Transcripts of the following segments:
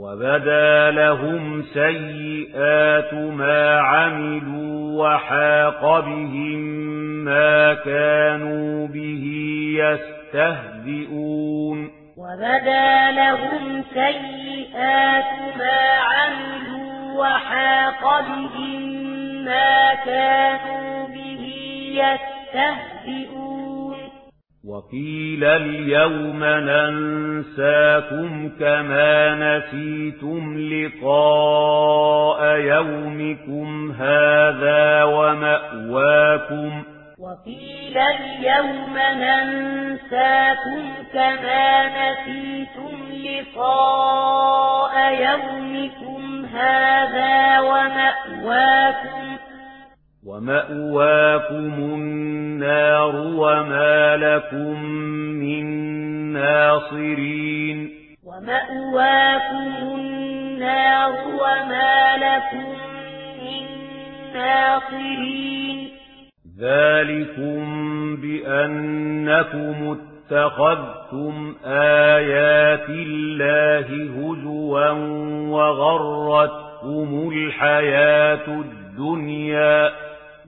وبدا لهم سيئات ما عملوا وحاق بهم ما كانوا به يستهزئون. وبدا لهم سيئات ما عملوا وحاق بهم ما كانوا به يستهزئون. وقيل اليوم ننساكم كما نسيتم لقاء يومكم هذا ومأواكم وقيل اليوم ننساكم كما نسيتم لقاء يومكم هذا ومأواكم ومأواكم النار وما لكم من ناصرين ومأواكم النار وما لكم من ناصرين ذلكم بأنكم اتخذتم آيات الله هزوا وغرتكم الحياة الدنيا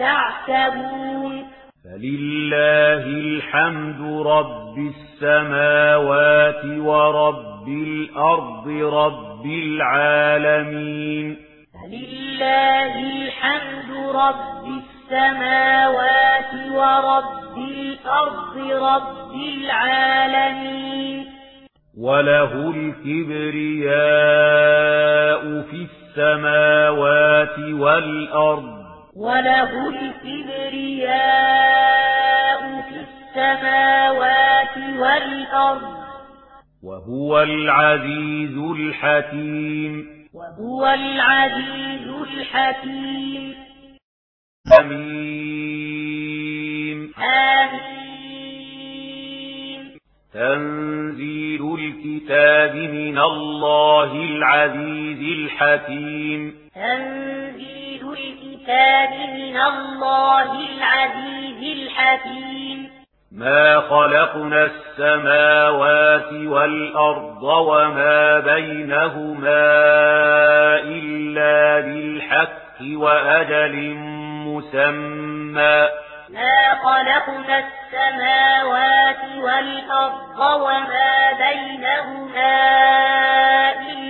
تعتبون فلله الحمد رب السماوات ورب الأرض رب العالمين فلله الحمد رب السماوات ورب الأرض رب العالمين وله الكبرياء في السماوات والأرض وله الكبرياء في السماوات والأرض وهو العزيز الحكيم وهو العزيز الحكيم آمين آمين تنزيل الكتاب من الله العزيز الحكيم تنزيل الكتاب من الله العزيز الحكيم. ما خلقنا السماوات والأرض وما بينهما إلا بالحق وأجل مسمى. ما خلقنا السماوات والأرض وما بينهما إلا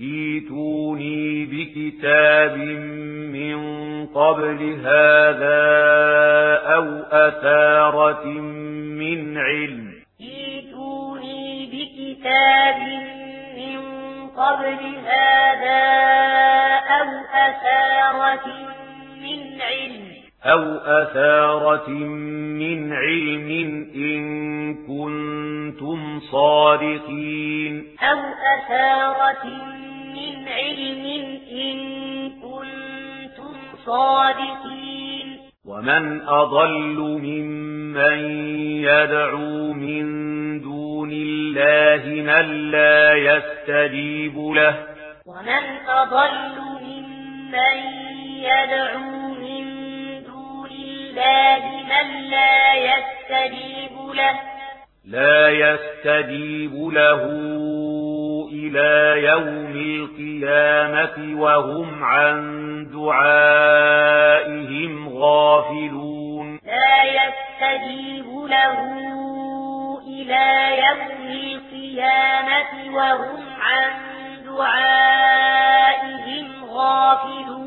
ايتوني بكتاب من قبل هذا أو أثارة من علم. ايتوني بكتاب من قبل هذا أو أثارة من علم. أو أثارة من علم إن كنتم صادقين. أو أثارة من من علم إن كنتم صادقين. ومن أضل ممن يدعو من دون الله من لا يستجيب له. ومن أضل ممن يدعو من دون الله من لا يستجيب له. لا يستجيب له إلى يوم القيامة وهم عن دعائهم غافلون. لا يستجيب له إلى يوم القيامة وهم عن دعائهم غافلون.